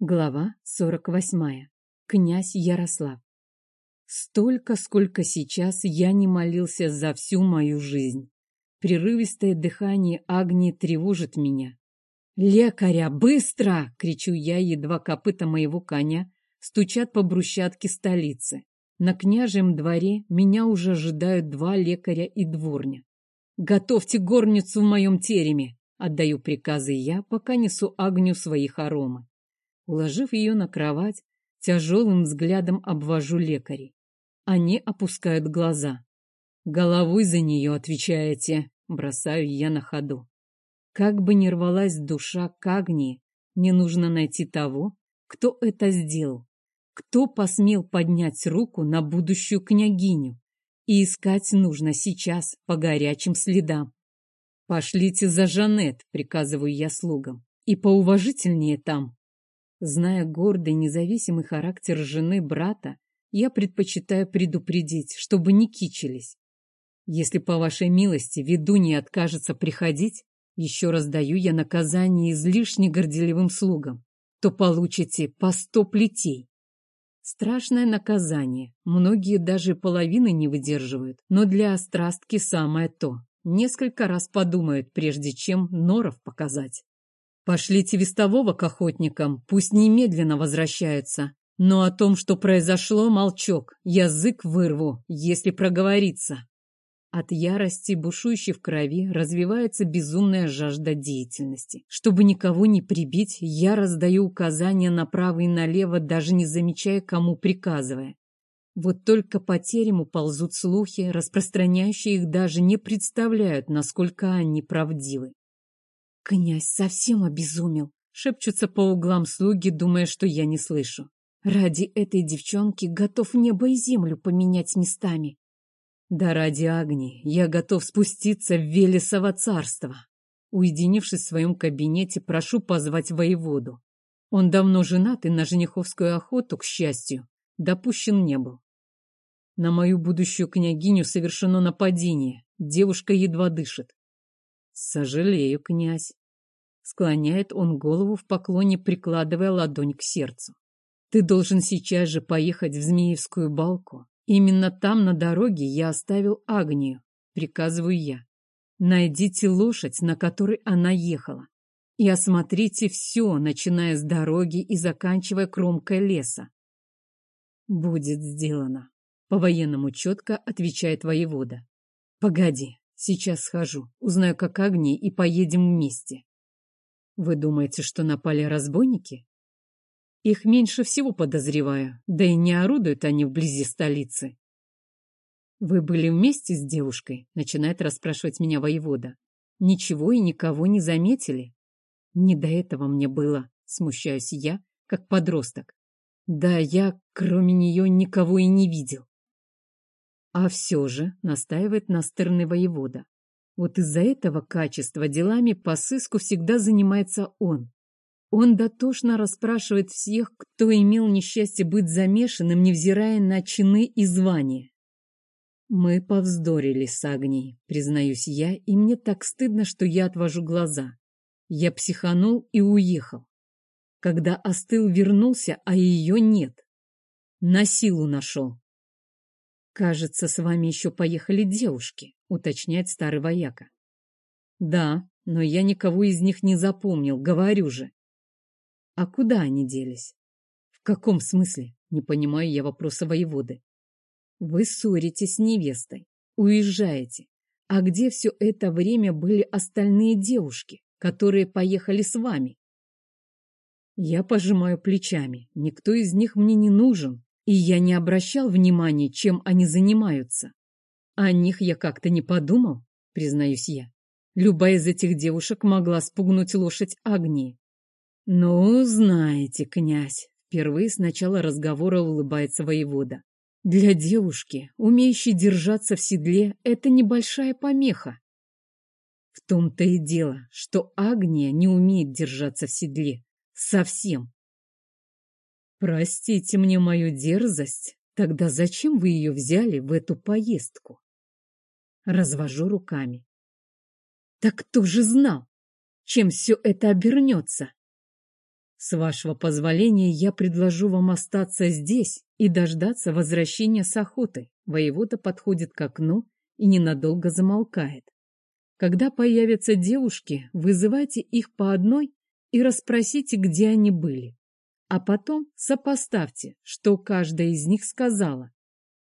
Глава 48. Князь Ярослав. Столько, сколько сейчас я не молился за всю мою жизнь. Прерывистое дыхание Агнии тревожит меня. «Лекаря, быстро!» — кричу я, едва копыта моего коня стучат по брусчатке столицы. На княжем дворе меня уже ожидают два лекаря и дворня. «Готовьте горницу в моем тереме!» — отдаю приказы я, пока несу Агню свои хоромы. Уложив ее на кровать, тяжелым взглядом обвожу лекарей. Они опускают глаза. «Головой за нее отвечаете», — бросаю я на ходу. Как бы ни рвалась душа к Агнии, не нужно найти того, кто это сделал, кто посмел поднять руку на будущую княгиню, и искать нужно сейчас по горячим следам. «Пошлите за Жанет», — приказываю я слугам, — «и поуважительнее там». Зная гордый, независимый характер жены брата, я предпочитаю предупредить, чтобы не кичились. Если, по вашей милости, ведунья откажется приходить, еще раз даю я наказание излишне горделивым слугам, то получите по сто плетей. Страшное наказание. Многие даже половины не выдерживают, но для острастки самое то. Несколько раз подумают, прежде чем норов показать. Пошлите вестового к охотникам, пусть немедленно возвращаются. Но о том, что произошло, молчок, язык вырву, если проговорится. От ярости, бушующей в крови, развивается безумная жажда деятельности. Чтобы никого не прибить, я раздаю указания направо и налево, даже не замечая, кому приказывая. Вот только по терему ползут слухи, распространяющие их даже не представляют, насколько они правдивы. «Князь совсем обезумел!» — шепчутся по углам слуги, думая, что я не слышу. «Ради этой девчонки готов небо и землю поменять местами». «Да ради Агни я готов спуститься в Велесово царство!» Уединившись в своем кабинете, прошу позвать воеводу. Он давно женат и на жениховскую охоту, к счастью, допущен не был. На мою будущую княгиню совершено нападение. Девушка едва дышит. Сожалею, князь. Склоняет он голову в поклоне, прикладывая ладонь к сердцу. Ты должен сейчас же поехать в Змеевскую балку. Именно там на дороге я оставил Агнию, приказываю я. Найдите лошадь, на которой она ехала, и осмотрите все, начиная с дороги и заканчивая кромкой леса. Будет сделано. По-военному четко отвечает воевода. Погоди, сейчас схожу, узнаю, как огни, и поедем вместе. Вы думаете, что напали разбойники? Их меньше всего подозреваю, да и не орудуют они вблизи столицы. Вы были вместе с девушкой? Начинает расспрашивать меня воевода. Ничего и никого не заметили? Не до этого мне было, смущаюсь я, как подросток. Да, я, кроме нее, никого и не видел. А все же, настаивает настырный воевода, вот из-за этого качества делами по сыску всегда занимается он. Он дотошно расспрашивает всех, кто имел несчастье быть замешанным, невзирая на чины и звания. Мы повздорили с Агней, признаюсь я, и мне так стыдно, что я отвожу глаза. Я психанул и уехал. Когда остыл, вернулся, а ее нет. На силу нашел. Кажется, с вами еще поехали девушки уточняет старый вояка. Да, но я никого из них не запомнил, говорю же. А куда они делись? В каком смысле? Не понимаю я вопроса воеводы. Вы ссоритесь с невестой, уезжаете. А где все это время были остальные девушки, которые поехали с вами? Я пожимаю плечами. Никто из них мне не нужен, и я не обращал внимания, чем они занимаются. О них я как-то не подумал, признаюсь я. Любая из этих девушек могла спугнуть лошадь Агнии. Ну, знаете, князь, впервые с начала разговора улыбается воевода. Для девушки, умеющей держаться в седле, это небольшая помеха. В том-то и дело, что Агния не умеет держаться в седле. Совсем. Простите мне мою дерзость, тогда зачем вы ее взяли в эту поездку? Развожу руками. Так кто же знал, чем все это обернется? С вашего позволения я предложу вам остаться здесь и дождаться возвращения с охоты. Воевода подходит к окну и ненадолго замолкает. Когда появятся девушки, вызывайте их по одной и расспросите, где они были. А потом сопоставьте, что каждая из них сказала.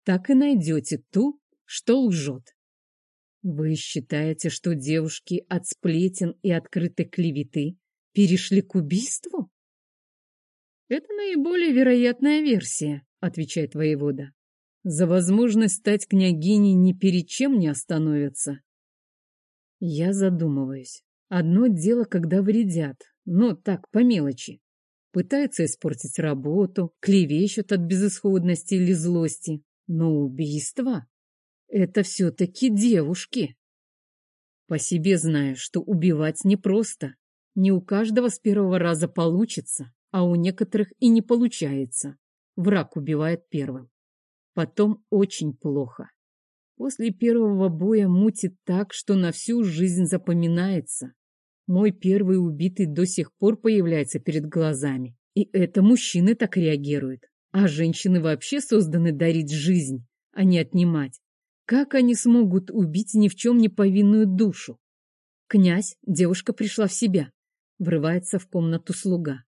Так и найдете ту, что лжет. Вы считаете, что девушки от сплетен и открытой клеветы перешли к убийству? Это наиболее вероятная версия, отвечает воевода. За возможность стать княгиней ни перед чем не остановятся. Я задумываюсь. Одно дело, когда вредят, но так, по мелочи. Пытаются испортить работу, клевещут от безысходности или злости. Но убийство — это все-таки девушки. По себе знаю, что убивать непросто. Не у каждого с первого раза получится, а у некоторых и не получается. Враг убивает первым. Потом очень плохо. После первого боя мутит так, что на всю жизнь запоминается. Мой первый убитый до сих пор появляется перед глазами. И это мужчины так реагируют. А женщины вообще созданы дарить жизнь, а не отнимать. Как они смогут убить ни в чем не повинную душу? Князь, девушка пришла в себя. Врывается в комнату слуга.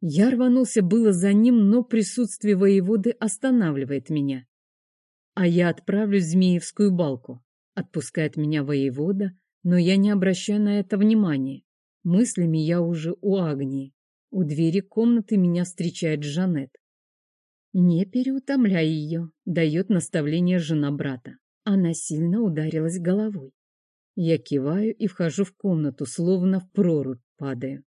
Я рванулся было за ним, но присутствие воеводы останавливает меня. А я отправлюсь в Змеевскую балку. Отпускает меня воевода, но я не обращаю на это внимания. Мыслями я уже у Агнии. У двери комнаты меня встречает Жанет. Не переутомляй ее, дает наставление жена брата. Она сильно ударилась головой. Я киваю и вхожу в комнату, словно в прорубь падаю.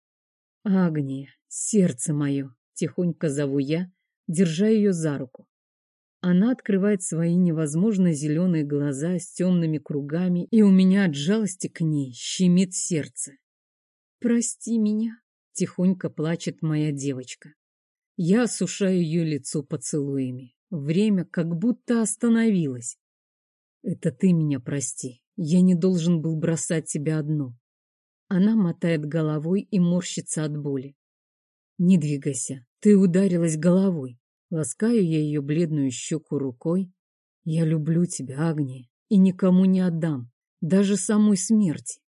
Агния, сердце мое, тихонько зову я, держа ее за руку. Она открывает свои невозможно зеленые глаза с темными кругами, и у меня от жалости к ней щемит сердце. «Прости меня», — тихонько плачет моя девочка. Я осушаю ее лицо поцелуями. Время как будто остановилось. Это ты меня прости. Я не должен был бросать тебя одну. Она мотает головой и морщится от боли. Не двигайся. Ты ударилась головой. Ласкаю я ее бледную щеку рукой. Я люблю тебя, Агния, и никому не отдам, даже самой смерти.